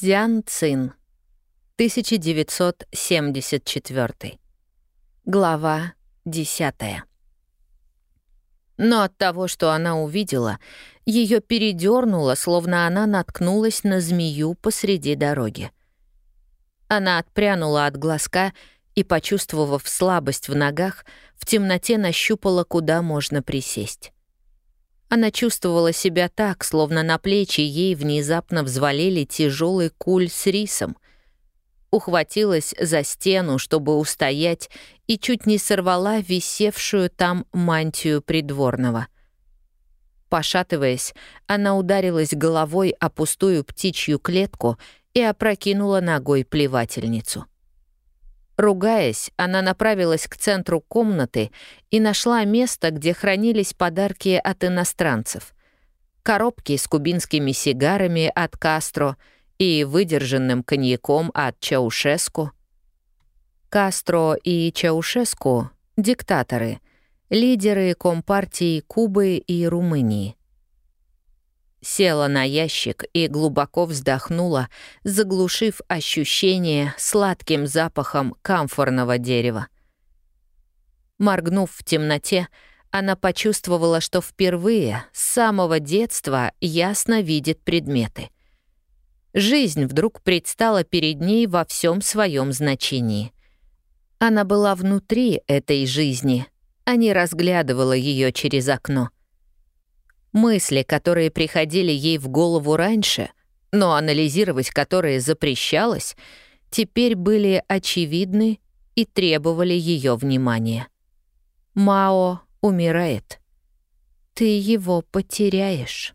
Цзян Цин, 1974. Глава 10. Но от того, что она увидела, ее передернуло, словно она наткнулась на змею посреди дороги. Она отпрянула от глазка и, почувствовав слабость в ногах, в темноте нащупала, куда можно присесть. Она чувствовала себя так, словно на плечи ей внезапно взвалили тяжелый куль с рисом. Ухватилась за стену, чтобы устоять, и чуть не сорвала висевшую там мантию придворного. Пошатываясь, она ударилась головой о пустую птичью клетку и опрокинула ногой плевательницу. Ругаясь, она направилась к центру комнаты и нашла место, где хранились подарки от иностранцев. Коробки с кубинскими сигарами от Кастро и выдержанным коньяком от Чаушеску. Кастро и Чаушеску — диктаторы, лидеры Компартии Кубы и Румынии. Села на ящик и глубоко вздохнула, заглушив ощущение сладким запахом камфорного дерева. Моргнув в темноте, она почувствовала, что впервые с самого детства ясно видит предметы. Жизнь вдруг предстала перед ней во всем своем значении. Она была внутри этой жизни, а не разглядывала ее через окно — Мысли, которые приходили ей в голову раньше, но анализировать которые запрещалось, теперь были очевидны и требовали ее внимания. Мао умирает. Ты его потеряешь.